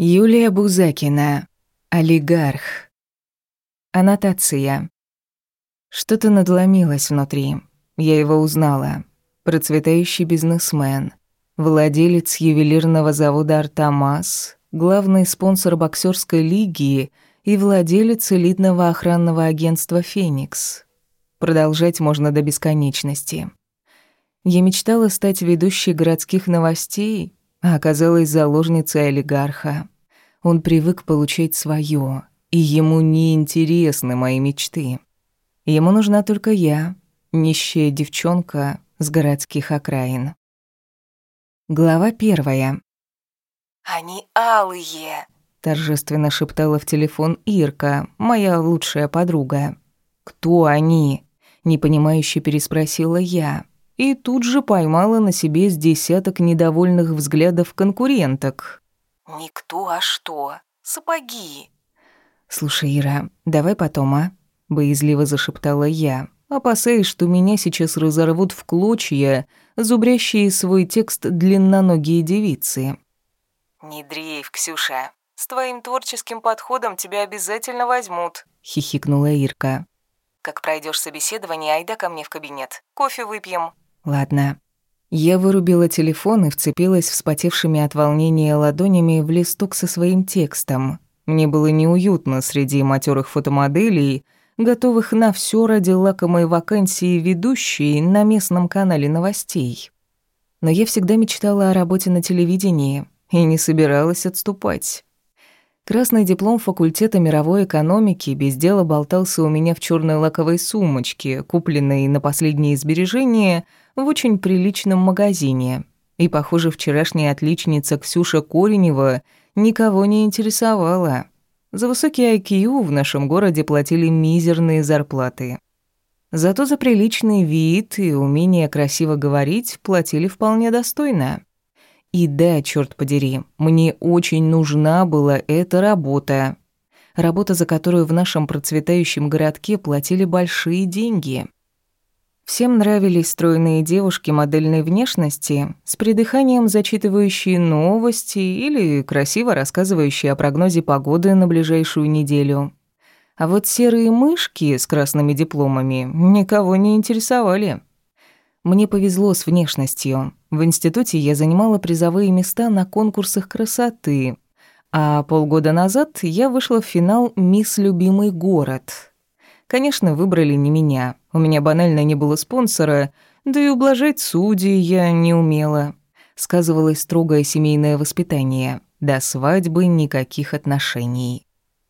Юлия Бузакина. Олигарх. Аннотация. Что-то надломилось внутри. Я его узнала. Процветающий бизнесмен, владелец ювелирного завода «Артамас», главный спонсор боксерской лиги и владелец элитного охранного агентства «Феникс». Продолжать можно до бесконечности. Я мечтала стать ведущей городских новостей, а оказалась заложницей олигарха. Он привык получать свое, и ему не интересны мои мечты. Ему нужна только я, нищая девчонка с городских окраин. Глава первая. «Они алые!» — торжественно шептала в телефон Ирка, моя лучшая подруга. «Кто они?» — непонимающе переспросила я и тут же поймала на себе с десяток недовольных взглядов конкуренток. «Никто, а что? Сапоги!» «Слушай, Ира, давай потом, а?» — боязливо зашептала я, опасаясь, что меня сейчас разорвут в клочья, зубрящие свой текст длинноногие девицы. «Не дрейф, Ксюша. С твоим творческим подходом тебя обязательно возьмут», — хихикнула Ирка. «Как пройдешь собеседование, айда ко мне в кабинет. Кофе выпьем». Ладно. Я вырубила телефон и вцепилась вспотевшими от волнения ладонями в листок со своим текстом. Мне было неуютно среди матерых фотомоделей, готовых на все ради лакомой вакансии ведущей на местном канале новостей. Но я всегда мечтала о работе на телевидении и не собиралась отступать. Красный диплом факультета мировой экономики без дела болтался у меня в черной лаковой сумочке, купленной на последние сбережения в очень приличном магазине. И, похоже, вчерашняя отличница Ксюша Коренева никого не интересовала. За высокий IQ в нашем городе платили мизерные зарплаты. Зато за приличный вид и умение красиво говорить платили вполне достойно. И да, черт подери, мне очень нужна была эта работа. Работа, за которую в нашем процветающем городке платили большие деньги. Всем нравились стройные девушки модельной внешности, с придыханием зачитывающие новости или красиво рассказывающие о прогнозе погоды на ближайшую неделю. А вот серые мышки с красными дипломами никого не интересовали. Мне повезло с внешностью. В институте я занимала призовые места на конкурсах красоты, а полгода назад я вышла в финал «Мисс Любимый город». Конечно, выбрали не меня. У меня банально не было спонсора, да и ублажать судей я не умела. Сказывалось строгое семейное воспитание. До свадьбы никаких отношений.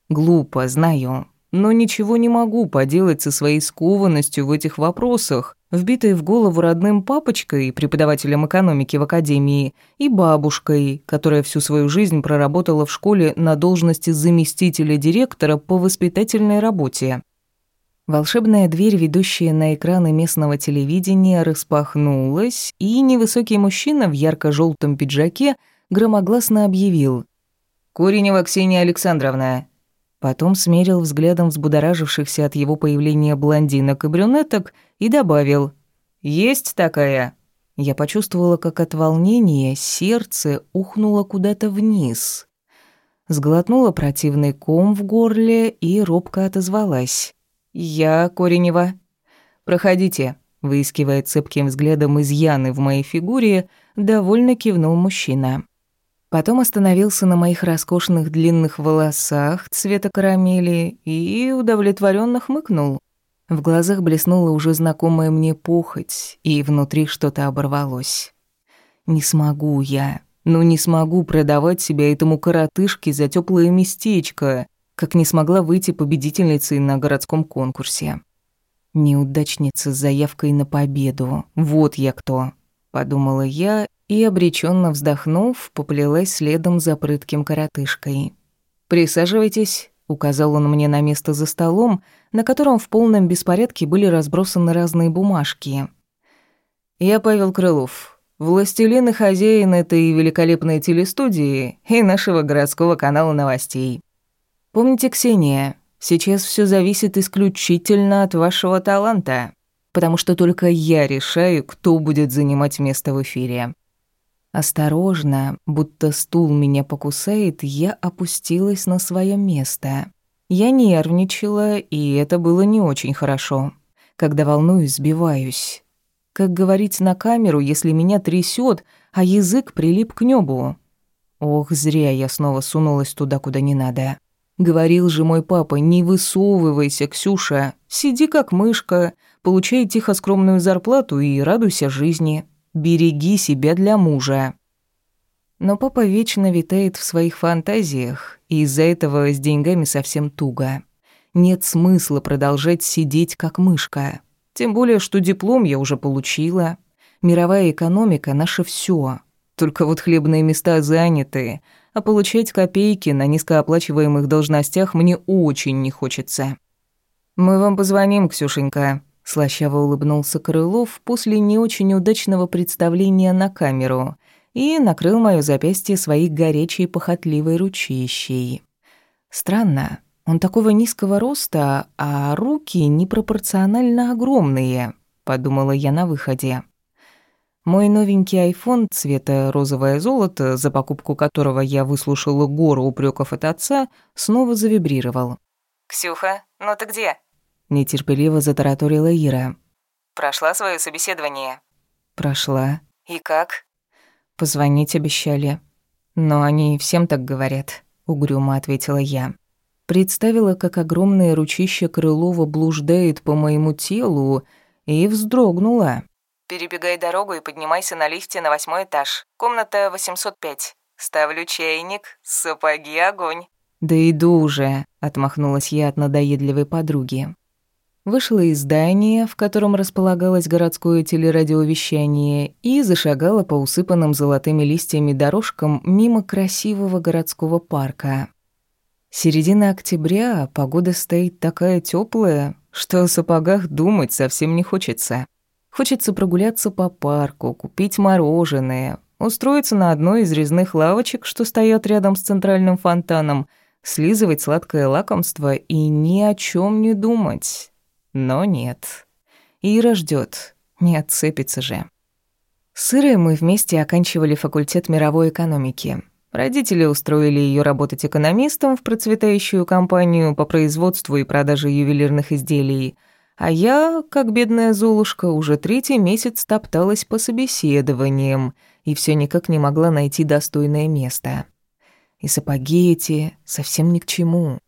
Глупо, знаю, но ничего не могу поделать со своей скованностью в этих вопросах, вбитой в голову родным папочкой, преподавателем экономики в академии, и бабушкой, которая всю свою жизнь проработала в школе на должности заместителя директора по воспитательной работе. Волшебная дверь, ведущая на экраны местного телевидения, распахнулась, и невысокий мужчина в ярко желтом пиджаке громогласно объявил «Куренева Ксения Александровна, Потом смерил взглядом взбудоражившихся от его появления блондинок и брюнеток и добавил «Есть такая». Я почувствовала, как от волнения сердце ухнуло куда-то вниз. Сглотнула противный ком в горле и робко отозвалась. «Я Коренева». «Проходите», — выискивая цепким взглядом изъяны в моей фигуре, довольно кивнул мужчина. Потом остановился на моих роскошных длинных волосах цвета карамели и удовлетворенно хмыкнул. В глазах блеснула уже знакомая мне похоть, и внутри что-то оборвалось. Не смогу я, ну не смогу продавать себя этому коротышке за теплое местечко, как не смогла выйти победительницей на городском конкурсе. Неудачница с заявкой на победу. Вот я кто, подумала я и, обреченно вздохнув, поплелась следом за прытким коротышкой. «Присаживайтесь», — указал он мне на место за столом, на котором в полном беспорядке были разбросаны разные бумажки. «Я Павел Крылов, властелин и хозяин этой великолепной телестудии и нашего городского канала новостей. Помните, Ксения, сейчас все зависит исключительно от вашего таланта, потому что только я решаю, кто будет занимать место в эфире». Осторожно, будто стул меня покусает, я опустилась на свое место. Я нервничала, и это было не очень хорошо. Когда волнуюсь, сбиваюсь. Как говорить на камеру, если меня трясет, а язык прилип к небу? Ох, зря я снова сунулась туда, куда не надо. Говорил же мой папа, не высовывайся, Ксюша, сиди как мышка, получай тихо скромную зарплату и радуйся жизни. Береги себя для мужа. Но папа вечно витает в своих фантазиях, и из-за этого с деньгами совсем туго. Нет смысла продолжать сидеть как мышка. Тем более, что диплом я уже получила. Мировая экономика — наше все. Только вот хлебные места заняты, а получать копейки на низкооплачиваемых должностях мне очень не хочется. «Мы вам позвоним, Ксюшенька», — слащаво улыбнулся Крылов после не очень удачного представления на камеру и накрыл моё запястье своей горячей похотливой ручищей. Странно, он такого низкого роста, а руки непропорционально огромные, подумала я на выходе. Мой новенький айфон цвета розовое золото, за покупку которого я выслушала гору упреков от отца, снова завибрировал. «Ксюха, ну ты где?» Нетерпеливо затараторила Ира. «Прошла свое собеседование?» «Прошла». «И как?» «Позвонить обещали». «Но они всем так говорят», — угрюмо ответила я. Представила, как огромное ручище Крылова блуждает по моему телу, и вздрогнула. Перебегай дорогу и поднимайся на лифте на восьмой этаж. Комната 805. Ставлю чайник, сапоги огонь». «Да иду уже», — отмахнулась я от надоедливой подруги. Вышла из здания, в котором располагалось городское телерадиовещание, и зашагала по усыпанным золотыми листьями дорожкам мимо красивого городского парка. Середина октября, погода стоит такая теплая, что о сапогах думать совсем не хочется. Хочется прогуляться по парку, купить мороженое, устроиться на одной из резных лавочек, что стоят рядом с центральным фонтаном, слизывать сладкое лакомство и ни о чем не думать. Но нет. Ира ждет, не отцепится же. С Ирой мы вместе оканчивали факультет мировой экономики. Родители устроили ее работать экономистом в процветающую компанию по производству и продаже ювелирных изделий – а я, как бедная Золушка, уже третий месяц топталась по собеседованиям и все никак не могла найти достойное место. И сапоги эти совсем ни к чему.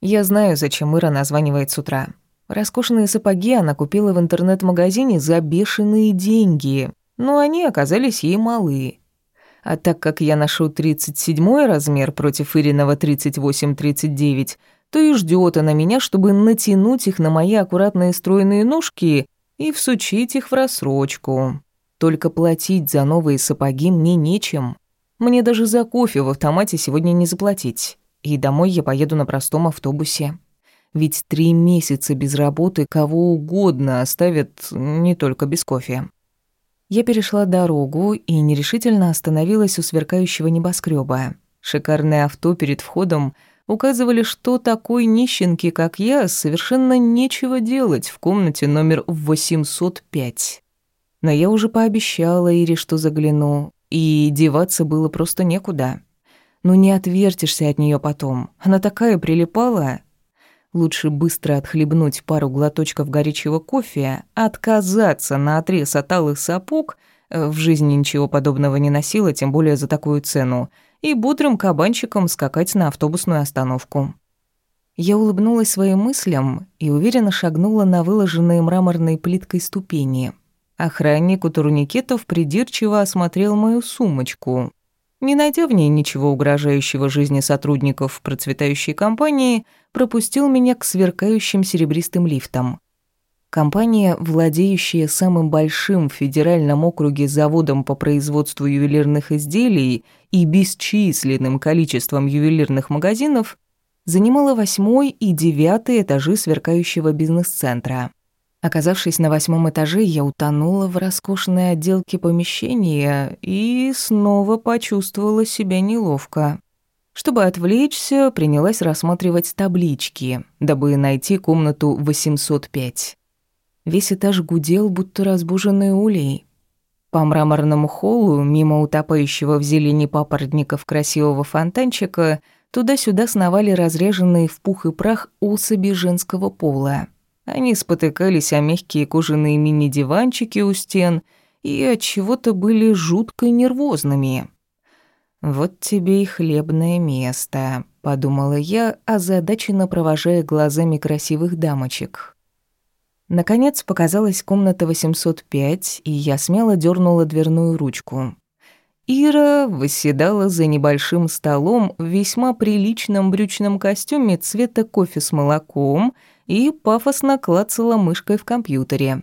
Я знаю, зачем Ира названивает с утра. Роскошные сапоги она купила в интернет-магазине за бешеные деньги, но они оказались ей малы. А так как я ношу 37 размер против Ириного 38-39, то и ждет она меня, чтобы натянуть их на мои аккуратные стройные ножки и всучить их в рассрочку. Только платить за новые сапоги мне нечем. Мне даже за кофе в автомате сегодня не заплатить. И домой я поеду на простом автобусе. Ведь три месяца без работы кого угодно оставят не только без кофе. Я перешла дорогу и нерешительно остановилась у сверкающего небоскреба. Шикарное авто перед входом указывали, что такой нищенке, как я, совершенно нечего делать в комнате номер 805. Но я уже пообещала Ире, что загляну, и деваться было просто некуда. Ну не отвертишься от нее потом, она такая прилипала. Лучше быстро отхлебнуть пару глоточков горячего кофе, отказаться на отрез от алых сапог, э, в жизни ничего подобного не носила, тем более за такую цену — и бодрым кабанчиком скакать на автобусную остановку. Я улыбнулась своим мыслям и уверенно шагнула на выложенные мраморной плиткой ступени. Охранник у турникетов придирчиво осмотрел мою сумочку. Не найдя в ней ничего угрожающего жизни сотрудников процветающей компании, пропустил меня к сверкающим серебристым лифтам. Компания, владеющая самым большим в федеральном округе заводом по производству ювелирных изделий и бесчисленным количеством ювелирных магазинов, занимала восьмой и девятый этажи сверкающего бизнес-центра. Оказавшись на восьмом этаже, я утонула в роскошной отделке помещения и снова почувствовала себя неловко. Чтобы отвлечься, принялась рассматривать таблички, дабы найти комнату 805. Весь этаж гудел, будто разбуженный улей. По мраморному холлу, мимо утопающего в зелени папоротников красивого фонтанчика, туда-сюда сновали разреженные в пух и прах особи женского пола. Они спотыкались о мягкие кожаные мини-диванчики у стен и от чего-то были жутко нервозными. «Вот тебе и хлебное место», — подумала я, озадаченно провожая глазами красивых дамочек. Наконец показалась комната 805, и я смело дернула дверную ручку. Ира восседала за небольшим столом в весьма приличном брючном костюме цвета кофе с молоком и пафосно клацала мышкой в компьютере.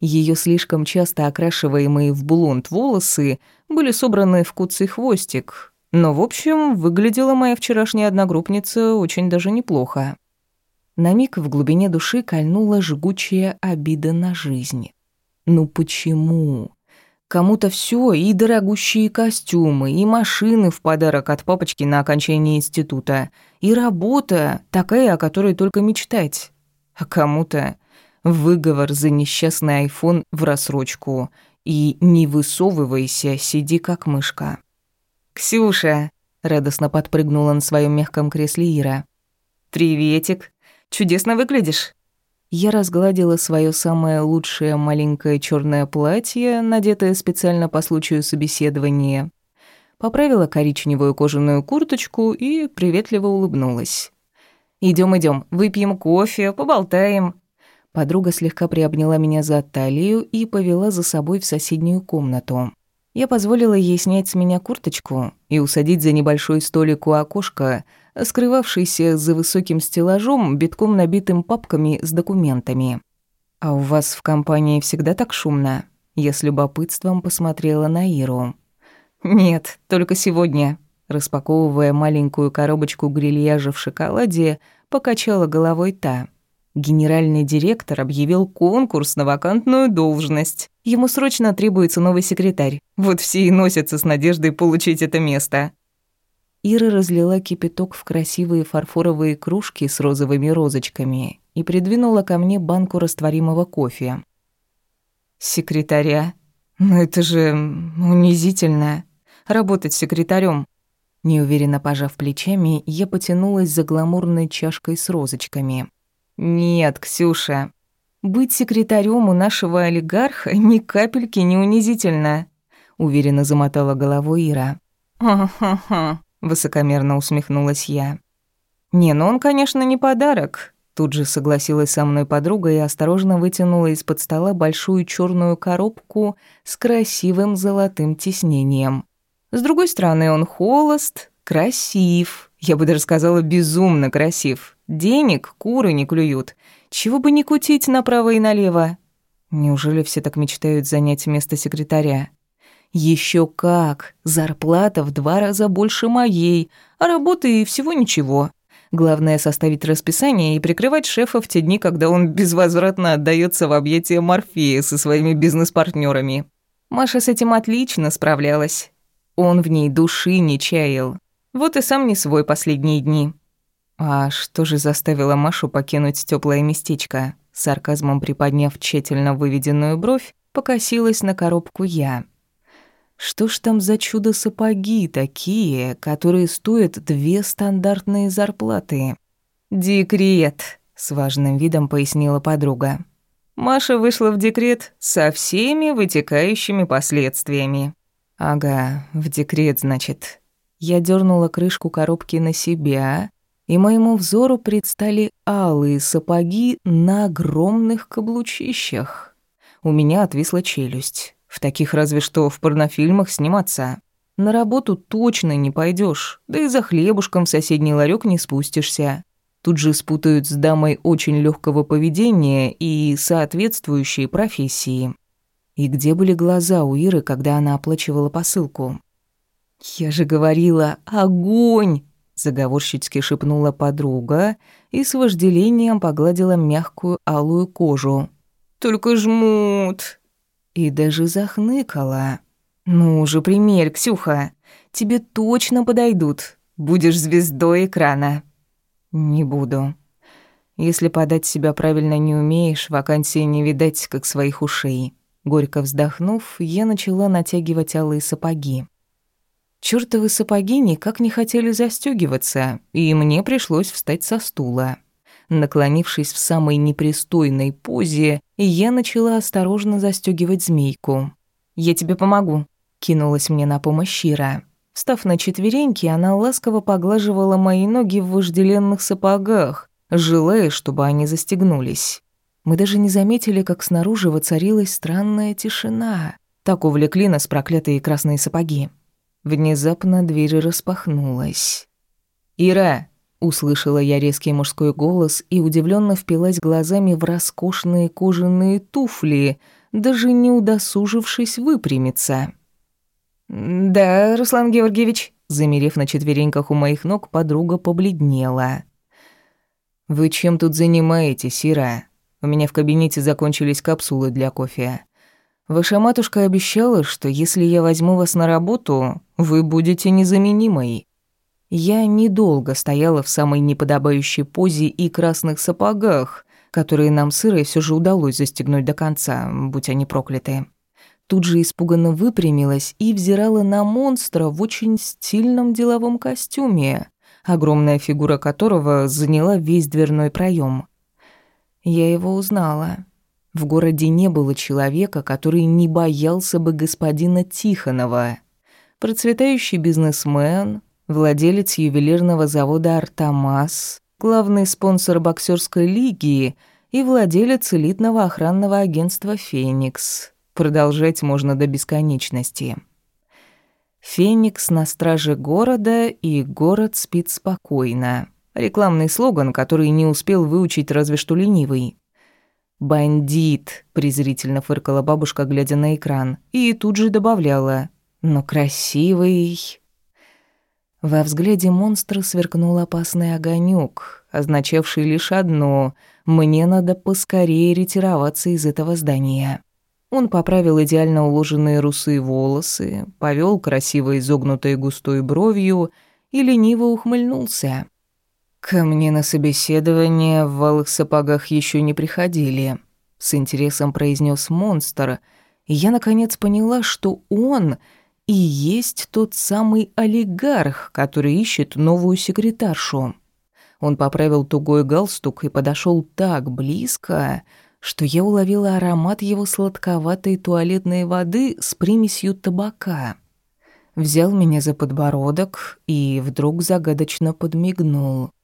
Ее слишком часто окрашиваемые в блонд волосы были собраны в куцый хвостик. Но, в общем, выглядела моя вчерашняя одногруппница очень даже неплохо. На миг в глубине души кольнула жгучая обида на жизнь. Ну почему? Кому-то все и дорогущие костюмы, и машины в подарок от папочки на окончание института, и работа, такая, о которой только мечтать. А кому-то выговор за несчастный айфон в рассрочку и «не высовывайся, сиди как мышка». «Ксюша!» — радостно подпрыгнула на своем мягком кресле Ира. «Приветик! Чудесно выглядишь!» Я разгладила свое самое лучшее маленькое черное платье, надетое специально по случаю собеседования, поправила коричневую кожаную курточку и приветливо улыбнулась. Идем, идем, выпьем кофе, поболтаем. Подруга слегка приобняла меня за талию и повела за собой в соседнюю комнату. Я позволила ей снять с меня курточку и усадить за небольшой столик у окошка, скрывавшийся за высоким стеллажом, битком набитым папками с документами. «А у вас в компании всегда так шумно?» Я с любопытством посмотрела на Иру. «Нет, только сегодня», распаковывая маленькую коробочку грильяжа в шоколаде, покачала головой та. Генеральный директор объявил конкурс на вакантную должность. Ему срочно требуется новый секретарь. Вот все и носятся с надеждой получить это место. Ира разлила кипяток в красивые фарфоровые кружки с розовыми розочками и придвинула ко мне банку растворимого кофе. «Секретаря? Ну это же унизительно. Работать секретарем. Неуверенно пожав плечами, я потянулась за гламурной чашкой с розочками – «Нет, Ксюша, быть секретарем у нашего олигарха ни капельки не унизительно», — уверенно замотала головой Ира. «Ха-ха-ха», — высокомерно усмехнулась я. «Не, ну он, конечно, не подарок», — тут же согласилась со мной подруга и осторожно вытянула из-под стола большую черную коробку с красивым золотым тиснением. С другой стороны, он холост, красив, я бы даже сказала, безумно красив. Денег куры не клюют. Чего бы не кутить направо и налево? Неужели все так мечтают занять место секретаря? Еще как! Зарплата в два раза больше моей, а работы и всего ничего. Главное составить расписание и прикрывать шефа в те дни, когда он безвозвратно отдается в объятия Морфея со своими бизнес-партнерами. Маша с этим отлично справлялась. Он в ней души не чаял. Вот и сам не свой последние дни. А что же заставило Машу покинуть теплое местечко? Сарказмом приподняв тщательно выведенную бровь, покосилась на коробку я. Что ж там за чудо-сапоги такие, которые стоят две стандартные зарплаты? Декрет, с важным видом пояснила подруга. Маша вышла в декрет со всеми вытекающими последствиями. Ага, в декрет, значит. Я дернула крышку коробки на себя, и моему взору предстали алые сапоги на огромных каблучищах. У меня отвисла челюсть. В таких разве что в порнофильмах сниматься. На работу точно не пойдешь, да и за хлебушком в соседний ларек не спустишься. Тут же спутают с дамой очень легкого поведения и соответствующей профессии. И где были глаза у Иры, когда она оплачивала посылку? «Я же говорила, огонь!» — заговорщицки шепнула подруга и с вожделением погладила мягкую алую кожу. «Только жмут!» И даже захныкала. «Ну же, примерь, Ксюха, тебе точно подойдут. Будешь звездой экрана». «Не буду. Если подать себя правильно не умеешь, вакансии не видать, как своих ушей». Горько вздохнув, я начала натягивать алые сапоги. Чёртовы сапоги никак не хотели застёгиваться, и мне пришлось встать со стула. Наклонившись в самой непристойной позе, я начала осторожно застёгивать змейку. «Я тебе помогу», — кинулась мне на помощь Шира. Встав на четвереньки, она ласково поглаживала мои ноги в вожделенных сапогах, желая, чтобы они застегнулись. Мы даже не заметили, как снаружи воцарилась странная тишина. Так увлекли нас проклятые красные сапоги. Внезапно дверь распахнулась. «Ира!» — услышала я резкий мужской голос и удивленно впилась глазами в роскошные кожаные туфли, даже не удосужившись выпрямиться. «Да, Руслан Георгиевич», — замерев на четвереньках у моих ног, подруга побледнела. «Вы чем тут занимаетесь, Ира? У меня в кабинете закончились капсулы для кофе. Ваша матушка обещала, что если я возьму вас на работу, вы будете незаменимой». Я недолго стояла в самой неподобающей позе и красных сапогах, которые нам с Ирой всё же удалось застегнуть до конца, будь они прокляты. Тут же испуганно выпрямилась и взирала на монстра в очень стильном деловом костюме, огромная фигура которого заняла весь дверной проем. Я его узнала. В городе не было человека, который не боялся бы господина Тихонова. Процветающий бизнесмен, владелец ювелирного завода «Артамас», главный спонсор боксерской лиги и владелец элитного охранного агентства «Феникс». Продолжать можно до бесконечности. «Феникс на страже города, и город спит спокойно». Рекламный слоган, который не успел выучить разве что ленивый. «Бандит», — презрительно фыркала бабушка, глядя на экран, и тут же добавляла «но красивый». Во взгляде монстра сверкнул опасный огонек, означавший лишь одно — мне надо поскорее ретироваться из этого здания. Он поправил идеально уложенные русые волосы, повел красиво изогнутой густой бровью и лениво ухмыльнулся. «Ко мне на собеседование в валых сапогах еще не приходили», — с интересом произнес монстр, и я наконец поняла, что он и есть тот самый олигарх, который ищет новую секретаршу. Он поправил тугой галстук и подошел так близко, что я уловила аромат его сладковатой туалетной воды с примесью табака. Взял меня за подбородок и вдруг загадочно подмигнул —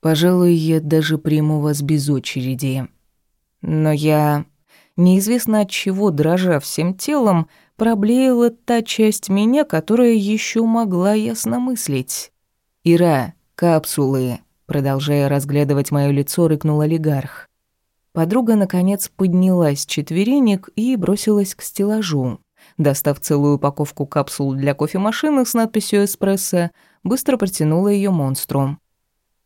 Пожалуй, я даже приму вас без очереди. Но я, неизвестно от чего, дрожа всем телом, проблеяла та часть меня, которая еще могла ясно мыслить. «Ира, капсулы», продолжая разглядывать мое лицо, рыкнул олигарх. Подруга, наконец, поднялась с четверенек и бросилась к стеллажу. Достав целую упаковку капсул для кофемашины с надписью «Эспрессо», быстро протянула ее монстру.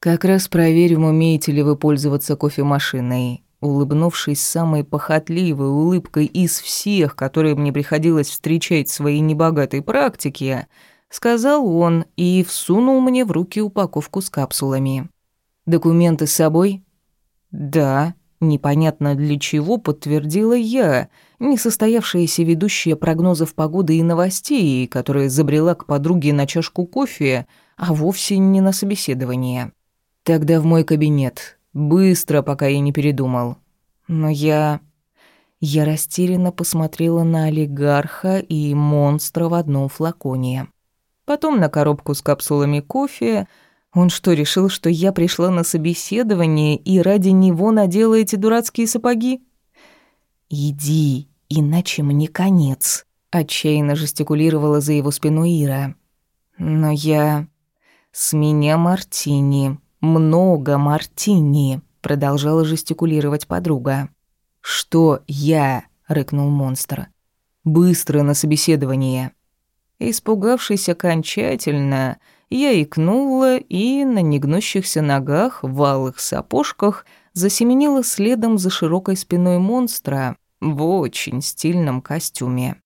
«Как раз проверим, умеете ли вы пользоваться кофемашиной». Улыбнувшись самой похотливой улыбкой из всех, которые мне приходилось встречать в своей небогатой практике, сказал он и всунул мне в руки упаковку с капсулами. «Документы с собой?» «Да», непонятно для чего подтвердила я, несостоявшаяся ведущая прогнозов погоды и новостей, которая забрела к подруге на чашку кофе, а вовсе не на собеседование. Тогда в мой кабинет. Быстро, пока я не передумал. Но я... Я растерянно посмотрела на олигарха и монстра в одном флаконе. Потом на коробку с капсулами кофе. Он что, решил, что я пришла на собеседование и ради него надела эти дурацкие сапоги? «Иди, иначе мне конец», — отчаянно жестикулировала за его спиной Ира. «Но я... С меня мартини много мартини», — продолжала жестикулировать подруга. «Что я?» — рыкнул монстр. «Быстро на собеседование». Испугавшись окончательно, я икнула и на негнущихся ногах в алых сапожках засеменила следом за широкой спиной монстра в очень стильном костюме.